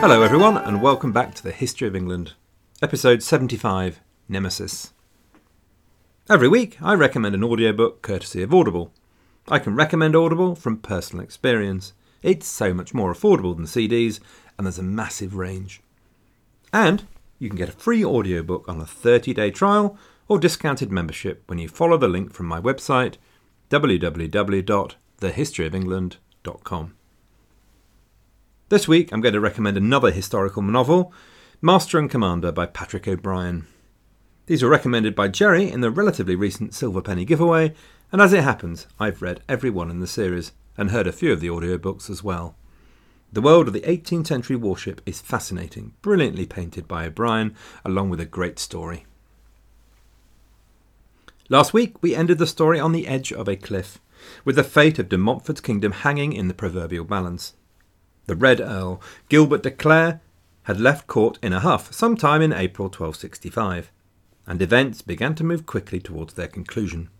Hello, everyone, and welcome back to the History of England, episode 75 Nemesis. Every week, I recommend an audiobook courtesy of Audible. I can recommend Audible from personal experience. It's so much more affordable than CDs, and there's a massive range. And you can get a free audiobook on a 30 day trial or discounted membership when you follow the link from my website www.thehistoryofengland.com. This week I'm going to recommend another historical novel, Master and Commander by Patrick O'Brian. These were recommended by Jerry in the relatively recent Silver Penny giveaway, and as it happens, I've read every one in the series and heard a few of the audiobooks as well. The world of the 18th century warship is fascinating, brilliantly painted by O'Brian, along with a great story. Last week we ended the story on the edge of a cliff, with the fate of de Montfort's kingdom hanging in the proverbial balance. The Red Earl, Gilbert de Clare, had left court in a huff sometime in April 1265, and events began to move quickly towards their conclusion.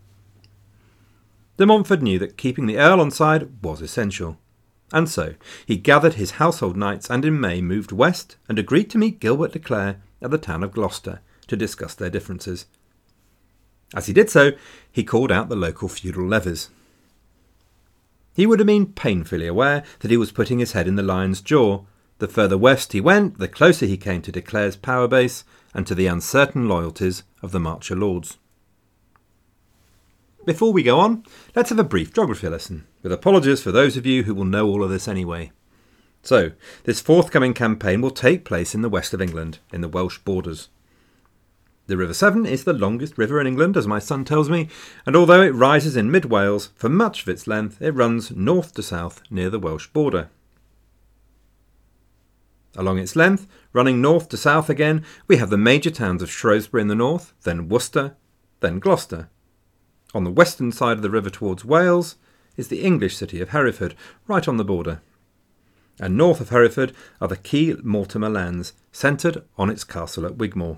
De Montfort knew that keeping the Earl on side was essential. And so he gathered his household knights and in May moved west and agreed to meet Gilbert de Clare at the town of Gloucester to discuss their differences. As he did so, he called out the local feudal levies. He would have been painfully aware that he was putting his head in the lion's jaw. The further west he went, the closer he came to de Clare's power base and to the uncertain loyalties of the Marcher Lords. Before we go on, let's have a brief geography lesson, with apologies for those of you who will know all of this anyway. So, this forthcoming campaign will take place in the west of England, in the Welsh borders. The River Severn is the longest river in England, as my son tells me, and although it rises in mid Wales, for much of its length it runs north to south near the Welsh border. Along its length, running north to south again, we have the major towns of Shrewsbury in the north, then Worcester, then Gloucester, on the western side of the river towards Wales is the English city of Hereford, right on the border. And north of Hereford are the key Mortimer lands, centred on its castle at Wigmore.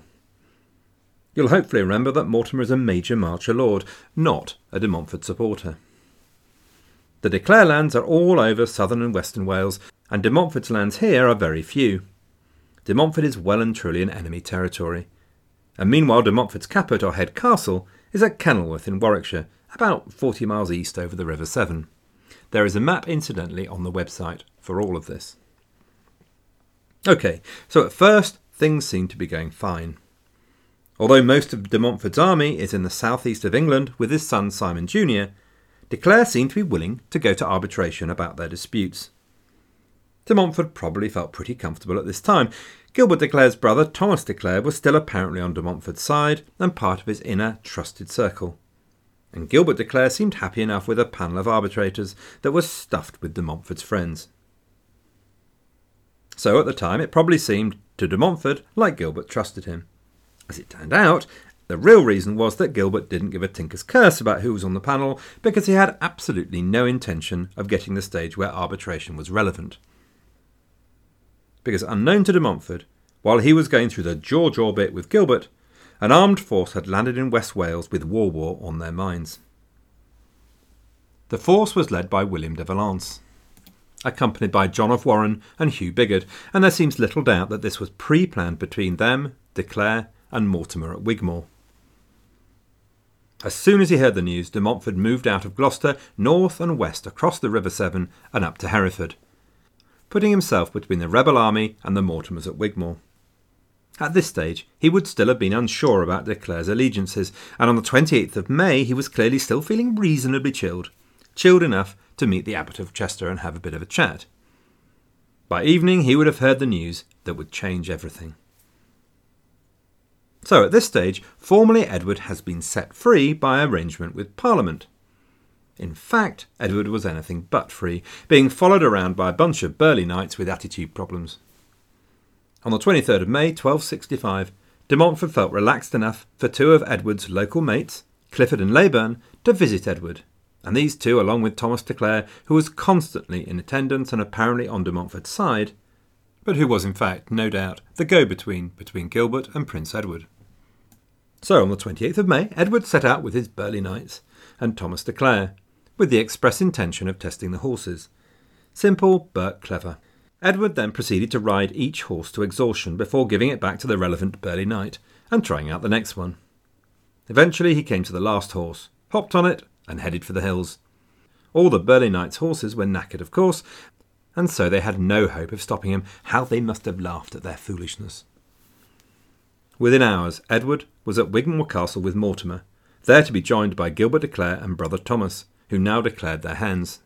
You'll hopefully remember that Mortimer is a major Marcher lord, not a de Montfort supporter. The de Clare lands are all over southern and western Wales, and de Montfort's lands here are very few. De Montfort is well and truly in enemy territory. And meanwhile, de Montfort's caput or head castle is at Kenilworth in Warwickshire, about 40 miles east over the River Severn. There is a map, incidentally, on the website for all of this. OK, so at first, things seem to be going fine. Although most of de Montfort's army is in the southeast of England with his son Simon Jr., de Clare seemed to be willing to go to arbitration about their disputes. De Montfort probably felt pretty comfortable at this time. Gilbert de Clare's brother, Thomas de Clare, was still apparently on de Montfort's side and part of his inner trusted circle. And Gilbert de Clare seemed happy enough with a panel of arbitrators that was stuffed with de Montfort's friends. So at the time, it probably seemed to de Montfort like Gilbert trusted him. As it turned out, the real reason was that Gilbert didn't give a tinker's curse about who was on the panel because he had absolutely no intention of getting the stage where arbitration was relevant because unknown to de Montfort, while he was going through the George orbit with Gilbert, an armed force had landed in West Wales with War War on their minds. The force was led by William de Valence, accompanied by John of Warenne and Hugh Bigod, and there seems little doubt that this was pre planned between them, de Clare, and Mortimer at Wigmore. As soon as he heard the news, de Montfort moved out of Gloucester north and west across the River Severn and up to Hereford, putting himself between the rebel army and the Mortimers at Wigmore. At this stage, he would still have been unsure about de Clare's allegiances, and on the 28th of May he was clearly still feeling reasonably chilled, chilled enough to meet the Abbot of Chester and have a bit of a chat. By evening, he would have heard the news that would change everything. So, at this stage, formally Edward has been set free by arrangement with Parliament. In fact, Edward was anything but free, being followed around by a bunch of burly knights with attitude problems. On the 23rd of May 1265, de Montfort felt relaxed enough for two of Edward's local mates, Clifford and Leyburn, to visit Edward, and these two, along with Thomas de Clare, who was constantly in attendance and apparently on de Montfort's side, but who was in fact, no doubt, the go-between between Gilbert and Prince Edward. So on the 28th of May, Edward set out with his burly knights and Thomas de Clare, with the express intention of testing the horses. Simple but clever. Edward then proceeded to ride each horse to exhaustion before giving it back to the relevant burly knight and trying out the next one. Eventually, he came to the last horse, hopped on it, and headed for the hills. All the burly knight's horses were knackered, of course, and so they had no hope of stopping him. How they must have laughed at their foolishness. Within hours, Edward was at Wigmore Castle with Mortimer, there to be joined by Gilbert de Clare and brother Thomas, who now declared their hands.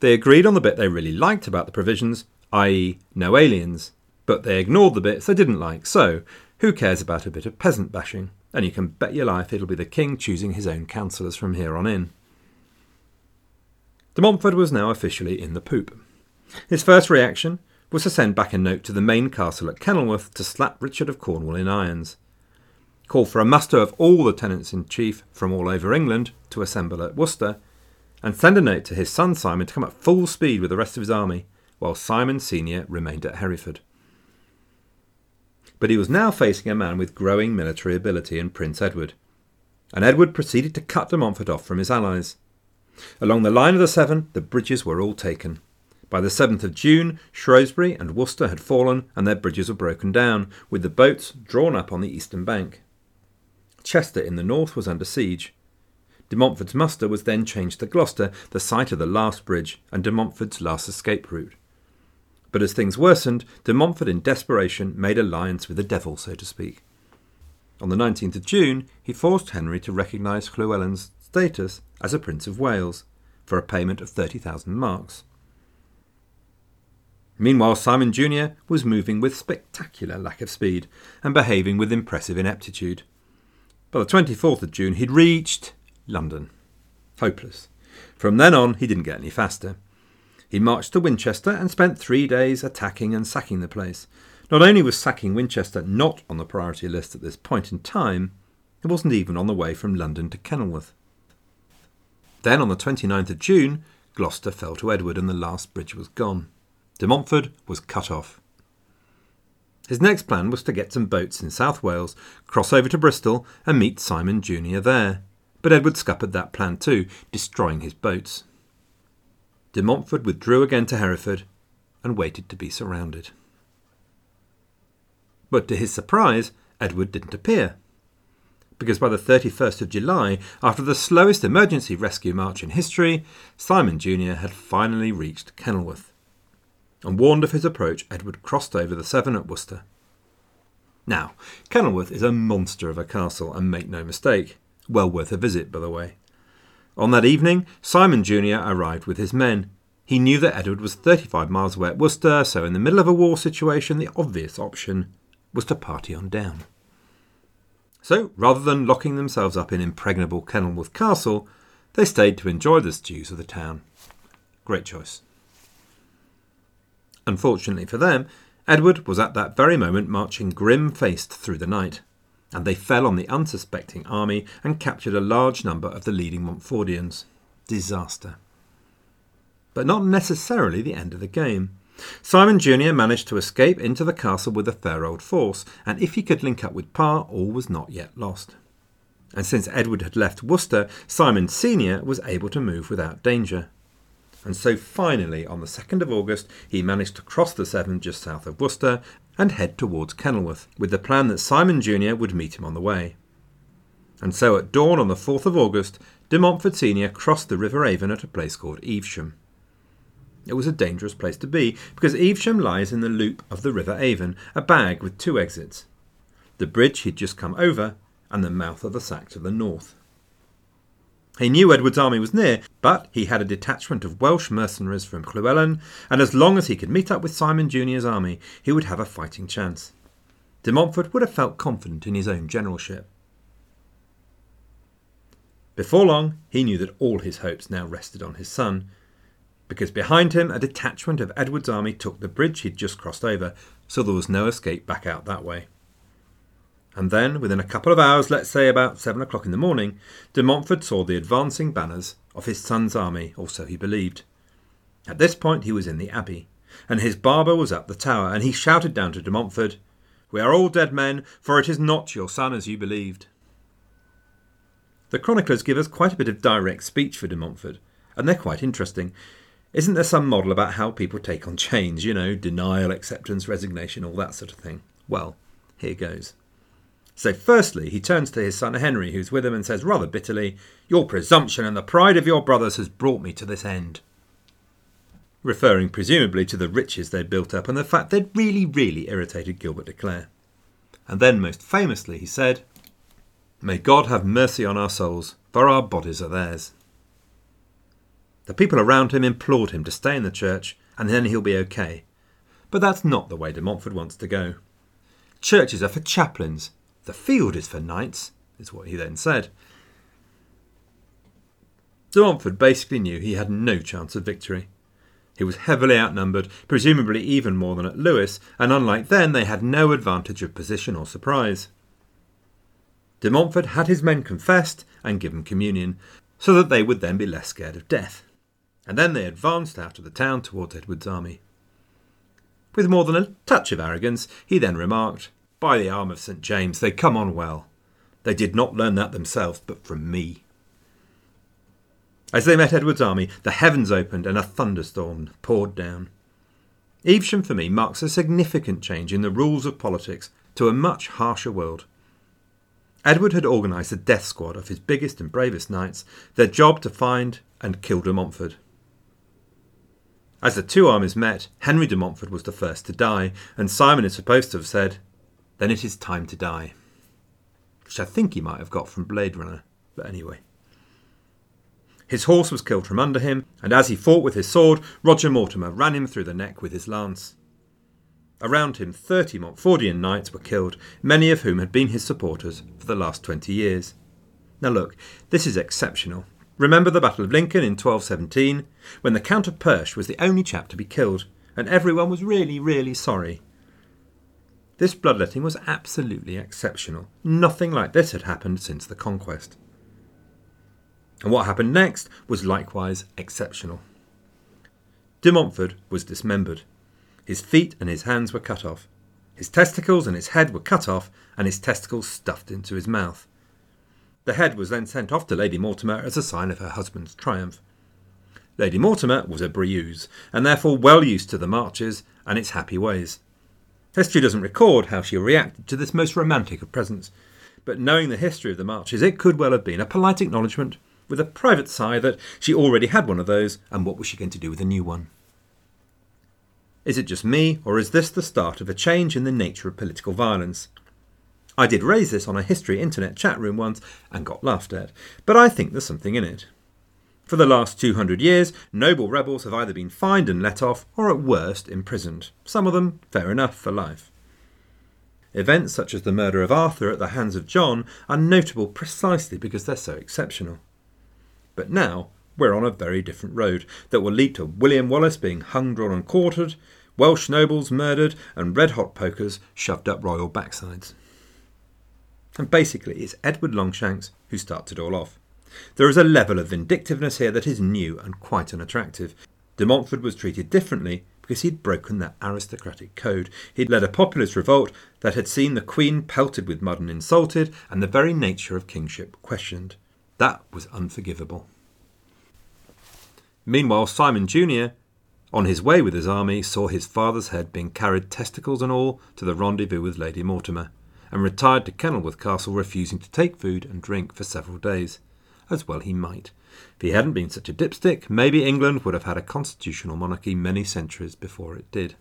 They agreed on the bit they really liked about the provisions, i.e., no aliens, but they ignored the bits they didn't like, so who cares about a bit of peasant bashing? And you can bet your life it'll be the king choosing his own councillors from here on in. De Montfort was now officially in the poop. His first reaction was to send back a note to the main castle at Kenilworth to slap Richard of Cornwall in irons, call for a muster of all the tenants in chief from all over England to assemble at Worcester, and send a note to his son Simon to come at full speed with the rest of his army, while Simon Senior remained at Hereford. But he was now facing a man with growing military ability in Prince Edward, and Edward proceeded to cut de Montfort off from his allies. Along the line of the Severn, the bridges were all taken. By the 7th of June, Shrewsbury and Worcester had fallen and their bridges were broken down, with the boats drawn up on the eastern bank. Chester in the north was under siege. De Montfort's muster was then changed to Gloucester, the site of the last bridge and de Montfort's last escape route. But as things worsened, de Montfort in desperation made alliance with the devil, so to speak. On the 19th of June, he forced Henry to recognise Llewellyn's status as a Prince of Wales for a payment of 30,000 marks. Meanwhile, Simon Jr. was moving with spectacular lack of speed and behaving with impressive ineptitude. By the 24th of June, he'd reached London. Hopeless. From then on, he didn't get any faster. He marched to Winchester and spent three days attacking and sacking the place. Not only was sacking Winchester not on the priority list at this point in time, it wasn't even on the way from London to Kenilworth. Then, on the 29th of June, Gloucester fell to Edward and the last bridge was gone. De Montfort was cut off. His next plan was to get some boats in South Wales, cross over to Bristol, and meet Simon Jr. there. But Edward scuppered that plan too, destroying his boats. De Montfort withdrew again to Hereford and waited to be surrounded. But to his surprise, Edward didn't appear. Because by the 31st of July, after the slowest emergency rescue march in history, Simon Jr. had finally reached Kenilworth and warned of his approach, Edward crossed over the Severn at Worcester. Now, Kenilworth is a monster of a castle, and make no mistake, well worth a visit, by the way. On that evening, Simon Jr. arrived with his men. He knew that Edward was 35 miles away at Worcester, so in the middle of a war situation, the obvious option was to party on down. So, rather than locking themselves up in impregnable Kenilworth Castle, they stayed to enjoy the stews of the town. Great choice. Unfortunately for them, Edward was at that very moment marching grim faced through the night, and they fell on the unsuspecting army and captured a large number of the leading Montfortians. Disaster. But not necessarily the end of the game. Simon Jr. managed to escape into the castle with a fair old force, and if he could link up with Parr, all was not yet lost. And since Edward had left Worcester, Simon Sr. was able to move without danger and so finally, on the 2nd of August, he managed to cross the Severn just south of Worcester and head towards Kenilworth, with the plan that Simon Jr. would meet him on the way. And so at dawn on the 4th of August, de Montfort Senior crossed the River Avon at a place called Evesham. It was a dangerous place to be, because Evesham lies in the loop of the River Avon, a bag with two exits the bridge he'd just come over, and the mouth of the Sack to the north. He knew Edward's army was near, but he had a detachment of Welsh mercenaries from Llewellyn, and as long as he could meet up with Simon Jr.'s army, he would have a fighting chance. De Montfort would have felt confident in his own generalship. Before long, he knew that all his hopes now rested on his son, because behind him a detachment of Edward's army took the bridge he'd just crossed over, so there was no escape back out that way and then, within a couple of hours, let's say about seven o'clock in the morning, de Montfort saw the advancing banners of his son's army, or so he believed. At this point he was in the abbey, and his barber was up the tower, and he shouted down to de Montfort, We are all dead men, for it is not your son as you believed. The chroniclers give us quite a bit of direct speech for de Montfort, and they're quite interesting. Isn't there some model about how people take on change? You know, denial, acceptance, resignation, all that sort of thing. Well, here goes. So, firstly, he turns to his son Henry, who's with him, and says rather bitterly, Your presumption and the pride of your brothers has brought me to this end. Referring presumably to the riches they'd built up and the fact they'd really, really irritated Gilbert de Clare. And then, most famously, he said, May God have mercy on our souls, for our bodies are theirs. The people around him implored him to stay in the church, and then he'll be okay. But that's not the way de Montfort wants to go. Churches are for chaplains, the field is for knights, is what he then said. De Montfort basically knew he had no chance of victory. He was heavily outnumbered, presumably even more than at Lewes, and unlike then, they had no advantage of position or surprise. De Montfort had his men confessed and given communion, so that they would then be less scared of death. And then they advanced out of the town towards Edward's army. With more than a touch of arrogance, he then remarked, by the arm of St. James, they come on well. They did not learn that themselves, but from me. As they met Edward's army, the heavens opened and a thunderstorm poured down. Evesham, for me, marks a significant change in the rules of politics to a much harsher world. Edward had organised a death squad of his biggest and bravest knights, their job to find and kill de Montfort. As the two armies met, Henry de Montfort was the first to die, and Simon is supposed to have said, then it is time to die. Which I think he might have got from Blade Runner, but anyway. His horse was killed from under him, and as he fought with his sword, Roger Mortimer ran him through the neck with his lance. Around him, thirty Montfortian knights were killed, many of whom had been his supporters for the last twenty years. Now look, this is exceptional. Remember the Battle of Lincoln in 1217, when the Count of Perche was the only chap to be killed, and everyone was really, really sorry. This bloodletting was absolutely exceptional. Nothing like this had happened since the conquest. And what happened next was likewise exceptional. De Montfort was dismembered. His feet and his hands were cut off. His testicles and his head were cut off, and his testicles stuffed into his mouth. The head was then sent off to Lady Mortimer as a sign of her husband's triumph. Lady Mortimer was a Briouse, and therefore well used to the marches and its happy ways. History doesn't record how she reacted to this most romantic of presents, but knowing the history of the marches, it could well have been a polite acknowledgement with a private sigh that she already had one of those, and what was she going to do with a new one? Is it just me, or is this the start of a change in the nature of political violence? I did raise this on a history internet chat room once and got laughed at, but I think there's something in it. For the last 200 years, noble rebels have either been fined and let off, or at worst imprisoned, some of them fair enough for life. Events such as the murder of Arthur at the hands of John are notable precisely because they're so exceptional. But now we're on a very different road that will lead to William Wallace being hung, drawn, and quartered, Welsh nobles murdered, and red hot pokers shoved up royal backsides. And basically, it's Edward Longshanks who starts it all off. There is a level of vindictiveness here that is new and quite unattractive. De Montfort was treated differently because he'd broken that aristocratic code. He'd led a populist revolt that had seen the Queen pelted with mud and insulted, and the very nature of kingship questioned. That was unforgivable. Meanwhile, Simon Jr., on his way with his army, saw his father's head being carried, testicles and all, to the rendezvous with Lady Mortimer, and retired to Kenilworth Castle, refusing to take food and drink for several days as well he might. If he hadn't been such a dipstick, maybe England would have had a constitutional monarchy many centuries before it did.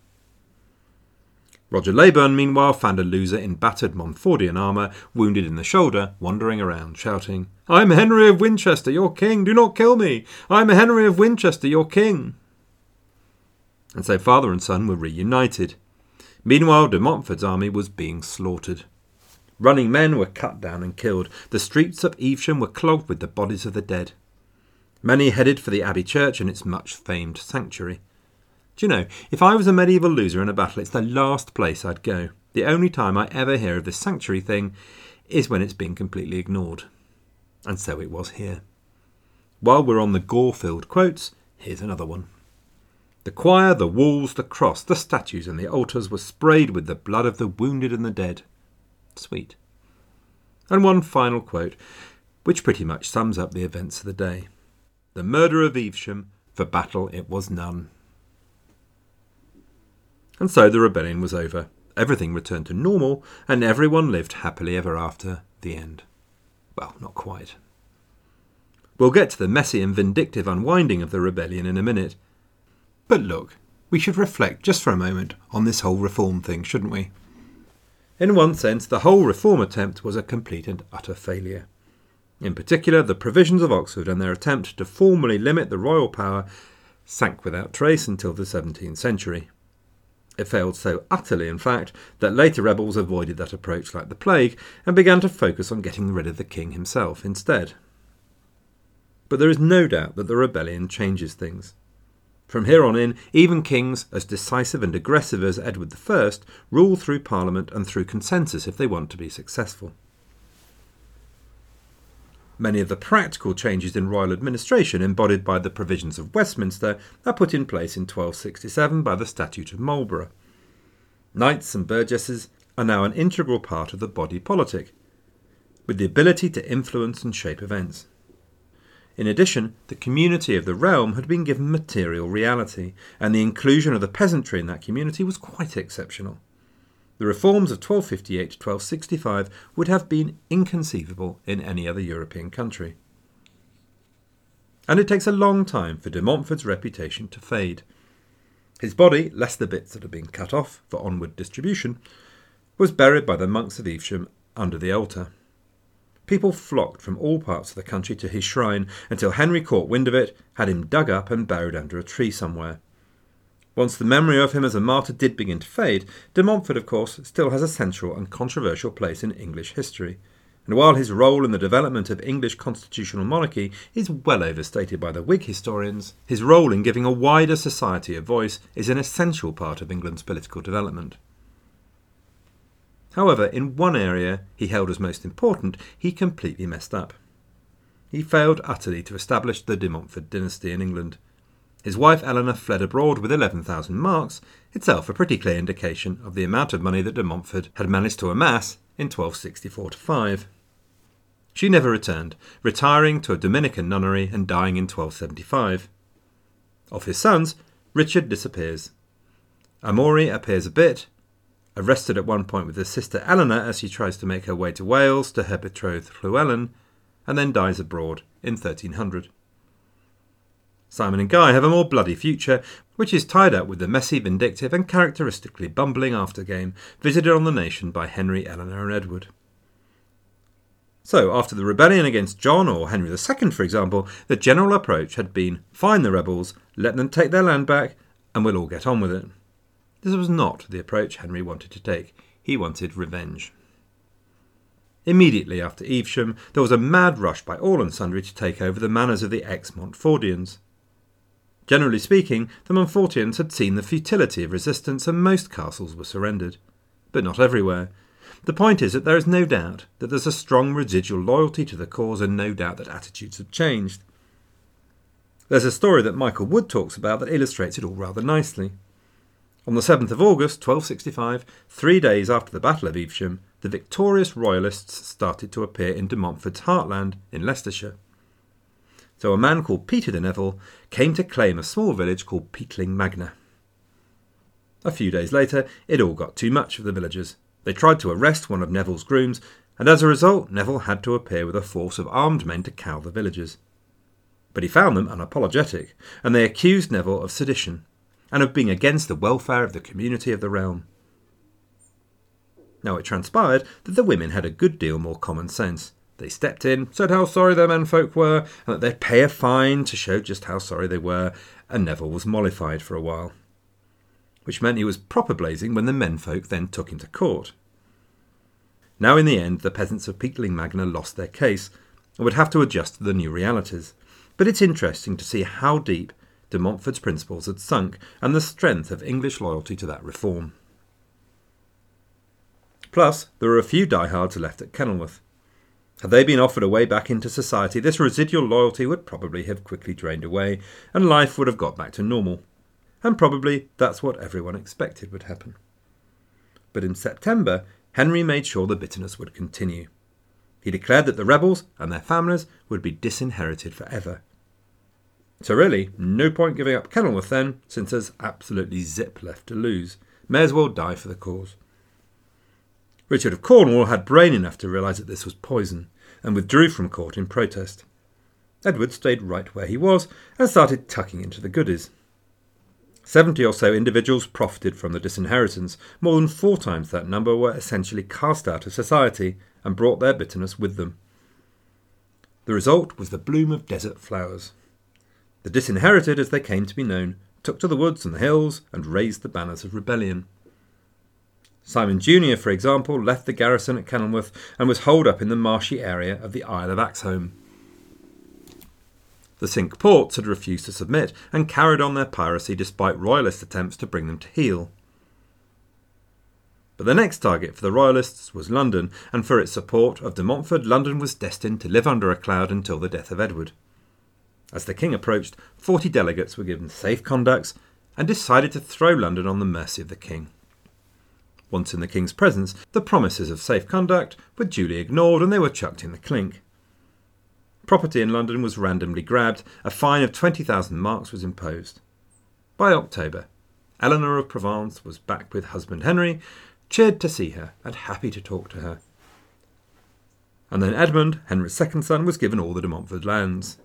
Roger Leyburn, meanwhile, found a loser in battered Montfortian armour, wounded in the shoulder, wandering around, shouting, I'm Henry of Winchester, your king, do not kill me! I'm Henry of Winchester, your king! And so father and son were reunited. Meanwhile, de Montfort's army was being slaughtered. Running men were cut down and killed. The streets of Evesham were clogged with the bodies of the dead. Many headed for the Abbey Church and its much famed sanctuary. Do you know, if I was a medieval loser in a battle, it's the last place I'd go. The only time I ever hear of this sanctuary thing is when it's been completely ignored. And so it was here. While we're on the gore filled quotes, here's another one. The choir, the walls, the cross, the statues, and the altars were sprayed with the blood of the wounded and the dead. Sweet. And one final quote, which pretty much sums up the events of the day. The murder of Evesham for battle it was none. And so the rebellion was over. Everything returned to normal, and everyone lived happily ever after the end. Well, not quite. We'll get to the messy and vindictive unwinding of the rebellion in a minute. But look, we should reflect just for a moment on this whole reform thing, shouldn't we? In one sense, the whole reform attempt was a complete and utter failure. In particular, the provisions of Oxford and their attempt to formally limit the royal power sank without trace until the 17th century. It failed so utterly, in fact, that later rebels avoided that approach like the plague and began to focus on getting rid of the king himself instead. But there is no doubt that the rebellion changes things. From here on in, even kings as decisive and aggressive as Edward I rule through Parliament and through consensus if they want to be successful. Many of the practical changes in royal administration embodied by the provisions of Westminster are put in place in 1267 by the Statute of Marlborough. Knights and burgesses are now an integral part of the body politic, with the ability to influence and shape events. In addition, the community of the realm had been given material reality, and the inclusion of the peasantry in that community was quite exceptional. The reforms of 1258 to 1265 would have been inconceivable in any other European country. And it takes a long time for de Montfort's reputation to fade. His body, less the bits that had been cut off for onward distribution, was buried by the monks of Evesham under the altar. People flocked from all parts of the country to his shrine until Henry caught wind of it, had him dug up and buried under a tree somewhere. Once the memory of him as a martyr did begin to fade, de Montfort, of course, still has a central and controversial place in English history. And while his role in the development of English constitutional monarchy is well overstated by the Whig historians, his role in giving a wider society a voice is an essential part of England's political development. However, in one area he held as most important, he completely messed up. He failed utterly to establish the de Montfort dynasty in England. His wife Eleanor fled abroad with 11,000 marks, itself a pretty clear indication of the amount of money that de Montfort had managed to amass in 1264 5. She never returned, retiring to a Dominican nunnery and dying in 1275. Of his sons, Richard disappears. Amaury appears a bit, arrested at one point with his sister Eleanor as she tries to make her way to Wales to her betrothed Llewellyn, and then dies abroad in 1300. Simon and Guy have a more bloody future, which is tied up with the messy, vindictive, and characteristically bumbling aftergame visited on the nation by Henry, Eleanor, and Edward. So, after the rebellion against John or Henry II, for example, the general approach had been find the rebels, let them take their land back, and we'll all get on with it. This was not the approach Henry wanted to take. He wanted revenge. Immediately after Evesham, there was a mad rush by all and sundry to take over the manors of the ex Montfortians. Generally speaking, the Montfortians had seen the futility of resistance and most castles were surrendered. But not everywhere. The point is that there is no doubt that there's a strong residual loyalty to the cause and no doubt that attitudes have changed. There's a story that Michael Wood talks about that illustrates it all rather nicely. On the 7th of August, 1265, three days after the Battle of Evesham, the victorious Royalists started to appear in de Montfort's heartland in Leicestershire. So a man called Peter de Neville came to claim a small village called Peatling Magna. A few days later, it all got too much for the villagers. They tried to arrest one of Neville's grooms, and as a result, Neville had to appear with a force of armed men to cow the villagers. But he found them unapologetic, and they accused Neville of sedition and of being against the welfare of the community of the realm. Now it transpired that the women had a good deal more common sense. They stepped in, said how sorry their menfolk were, and that they'd pay a fine to show just how sorry they were, and Neville was mollified for a while. Which meant he was proper blazing when the menfolk then took him to court. Now, in the end, the peasants of Peatling Magna lost their case and would have to adjust to the new realities. But it's interesting to see how deep de Montfort's principles had sunk and the strength of English loyalty to that reform. Plus, there were a few diehards left at Kenilworth. Had they been offered a way back into society, this residual loyalty would probably have quickly drained away, and life would have got back to normal. And probably that's what everyone expected would happen. But in September, Henry made sure the bitterness would continue. He declared that the rebels and their families would be disinherited forever. So, really, no point giving up Kenilworth then, since there's absolutely zip left to lose. May as well die for the cause. Richard of Cornwall had brain enough to realise that this was poison, and withdrew from court in protest. Edward stayed right where he was and started tucking into the goodies. Seventy or so individuals profited from the disinheritance. More than four times that number were essentially cast out of society and brought their bitterness with them. The result was the bloom of desert flowers. The disinherited, as they came to be known, took to the woods and the hills and raised the banners of rebellion. Simon Junior, for example, left the garrison at Kenilworth and was holed up in the marshy area of the Isle of Axholme. The Cinque Ports had refused to submit and carried on their piracy despite royalist attempts to bring them to heel. But the next target for the royalists was London, and for its support of de Montfort, London was destined to live under a cloud until the death of Edward. As the king approached, forty delegates were given safe conducts and decided to throw London on the mercy of the king. Once in the king's presence, the promises of safe conduct were duly ignored and they were chucked in the clink. Property in London was randomly grabbed, a fine of 20,000 marks was imposed. By October, Eleanor of Provence was back with husband Henry, cheered to see her and happy to talk to her. And then Edmund, Henry's second son, was given all the de Montfort lands.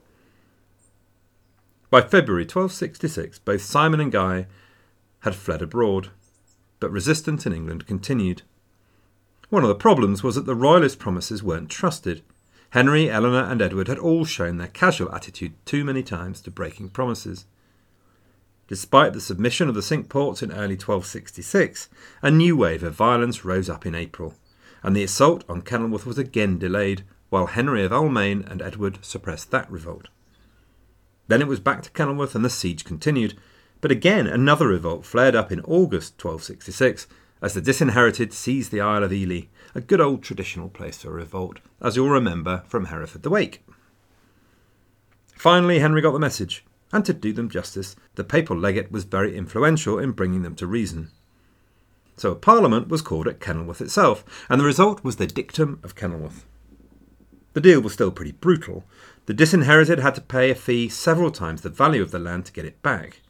By February 1266, both Simon and Guy had fled abroad, but resistance in England continued. One of the problems was that the royalist promises weren't trusted. Henry, Eleanor, and Edward had all shown their casual attitude too many times to breaking promises. Despite the submission of the Cinque Ports in early 1266, a new wave of violence rose up in April, and the assault on Kenilworth was again delayed, while Henry of Almaine and Edward suppressed that revolt. Then it was back to Kenilworth and the siege continued. But again, another revolt flared up in August 1266 as the disinherited seized the Isle of Ely, a good old traditional place for revolt, as you'll remember from Hereward the Wake. Finally, Henry got the message, and to do them justice, the papal legate was very influential in bringing them to reason. So a parliament was called at Kenilworth itself, and the result was the Dictum of Kenilworth. The deal was still pretty brutal, the disinherited had to pay a fee several times the value of the land to get it back.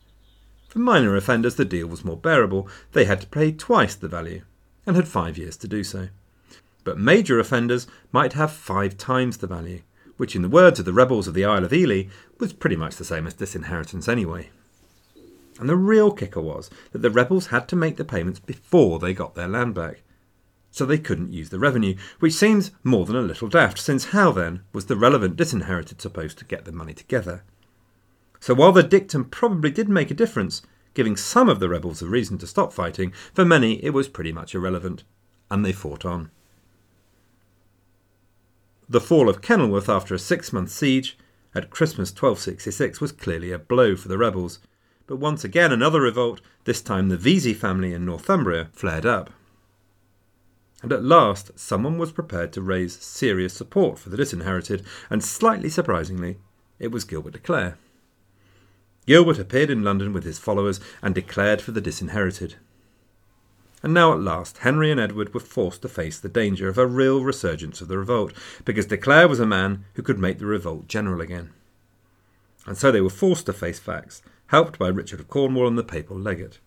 For minor offenders, the deal was more bearable. They had to pay twice the value, and had five years to do so. But major offenders might have five times the value, which, in the words of the rebels of the Isle of Ely, was pretty much the same as disinheritance anyway. And the real kicker was that the rebels had to make the payments before they got their land back so they couldn't use the revenue, which seems more than a little daft, since how then was the relevant disinherited supposed to get the money together? So while the dictum probably did make a difference, giving some of the rebels a reason to stop fighting, for many it was pretty much irrelevant, and they fought on. The fall of Kenilworth after a six month siege at Christmas 1266 was clearly a blow for the rebels, but once again another revolt, this time the Vesey family in Northumbria, flared up and at last someone was prepared to raise serious support for the disinherited, and slightly surprisingly, it was Gilbert de Clare. Gilbert appeared in London with his followers and declared for the disinherited. And now at last Henry and Edward were forced to face the danger of a real resurgence of the revolt, because de Clare was a man who could make the revolt general again. And so they were forced to face facts, helped by Richard of Cornwall and the papal legate.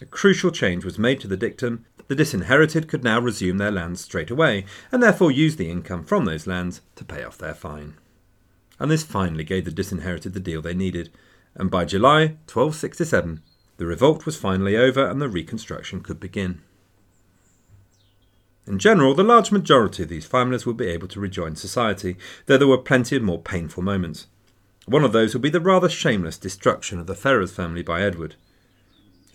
A crucial change was made to the dictum the disinherited could now resume their lands straight away, and therefore use the income from those lands to pay off their fine. And this finally gave the disinherited the deal they needed, and by July 1267 the revolt was finally over and the reconstruction could begin. In general, the large majority of these families would be able to rejoin society, though there were plenty of more painful moments. One of those would be the rather shameless destruction of the Ferrers family by Edward.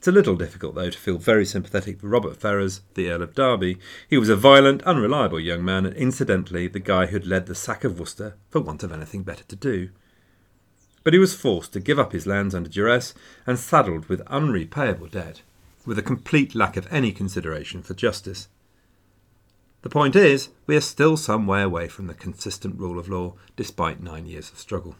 It's a little difficult, though, to feel very sympathetic for Robert Ferrers, the Earl of Derby. He was a violent, unreliable young man, and incidentally the guy who'd led the sack of Worcester for want of anything better to do. But he was forced to give up his lands under duress and saddled with unrepayable debt, with a complete lack of any consideration for justice. The point is, we are still some way away from the consistent rule of law, despite nine years of struggle.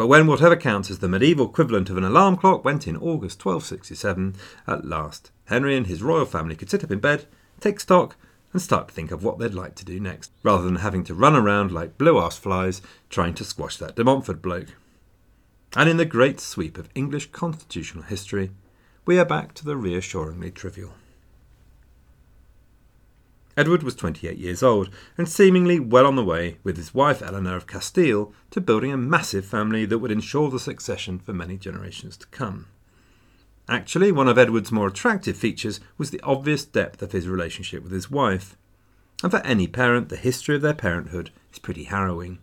But when whatever counts as the medieval equivalent of an alarm clock went in August 1267, at last Henry and his royal family could sit up in bed, take stock, and start to think of what they'd like to do next, rather than having to run around like blue ass flies trying to squash that de Montfort bloke. And in the great sweep of English constitutional history, we are back to the reassuringly trivial. Edward was 28 years old and seemingly well on the way, with his wife Eleanor of Castile, to building a massive family that would ensure the succession for many generations to come. Actually, one of Edward's more attractive features was the obvious depth of his relationship with his wife. And for any parent, the history of their parenthood is pretty harrowing.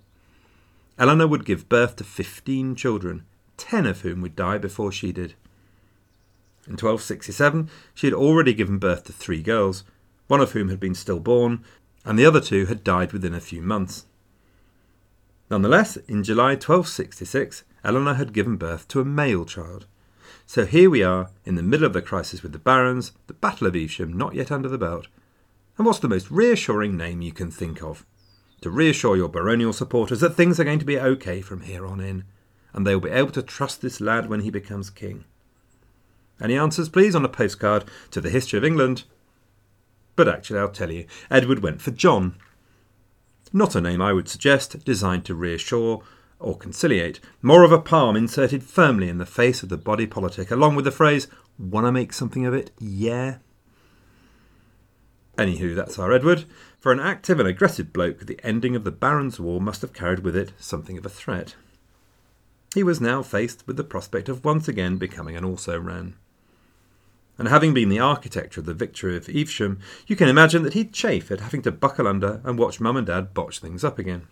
Eleanor would give birth to 15 children, 10 of whom would die before she did. In 1267, she had already given birth to three girls, one of whom had been stillborn, and the other two had died within a few months. Nonetheless, in July 1266, Eleanor had given birth to a male child, so here we are, in the middle of the crisis with the barons, the Battle of Evesham not yet under the belt. And what's the most reassuring name you can think of? To reassure your baronial supporters that things are going to be okay from here on in, and they will be able to trust this lad when he becomes king. Any answers, please, on a postcard to the history of England? But actually, I'll tell you, Edward went for John. Not a name I would suggest, designed to reassure or conciliate, more of a palm inserted firmly in the face of the body politic, along with the phrase, Wanna make something of it? Yeah. Anywho, that's our Edward. For an active and aggressive bloke, the ending of the Barons' War must have carried with it something of a threat. He was now faced with the prospect of once again becoming an also ran. And having been the architect of the victory of Evesham, you can imagine that he'd chafe at having to buckle under and watch mum and dad botch things up again.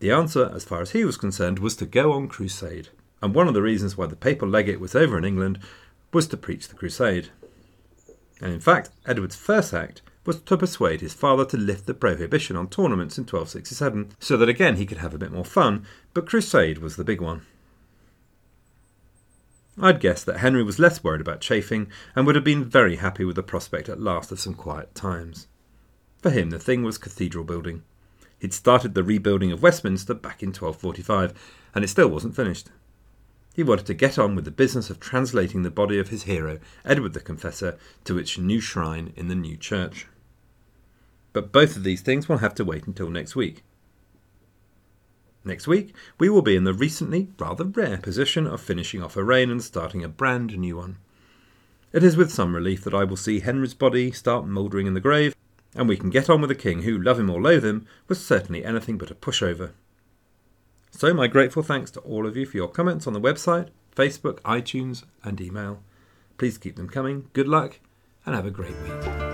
The answer, as far as he was concerned, was to go on crusade, and one of the reasons why the papal legate was over in England was to preach the crusade. And in fact, Edward's first act was to persuade his father to lift the prohibition on tournaments in 1267, so that again he could have a bit more fun, but crusade was the big one. I'd guess that Henry was less worried about chafing and would have been very happy with the prospect at last of some quiet times. For him, the thing was cathedral building. He'd started the rebuilding of Westminster back in 1245, and it still wasn't finished. He wanted to get on with the business of translating the body of his hero, Edward the Confessor, to its new shrine in the new church. But both of these things will have to wait until next week. Next week, we will be in the recently rather rare position of finishing off a reign and starting a brand new one. It is with some relief that I will see Henry's body start mouldering in the grave and we can get on with a king who, love him or loathe him, was certainly anything but a pushover. So, my grateful thanks to all of you for your comments on the website, Facebook, iTunes, and email. Please keep them coming. Good luck, and have a great week.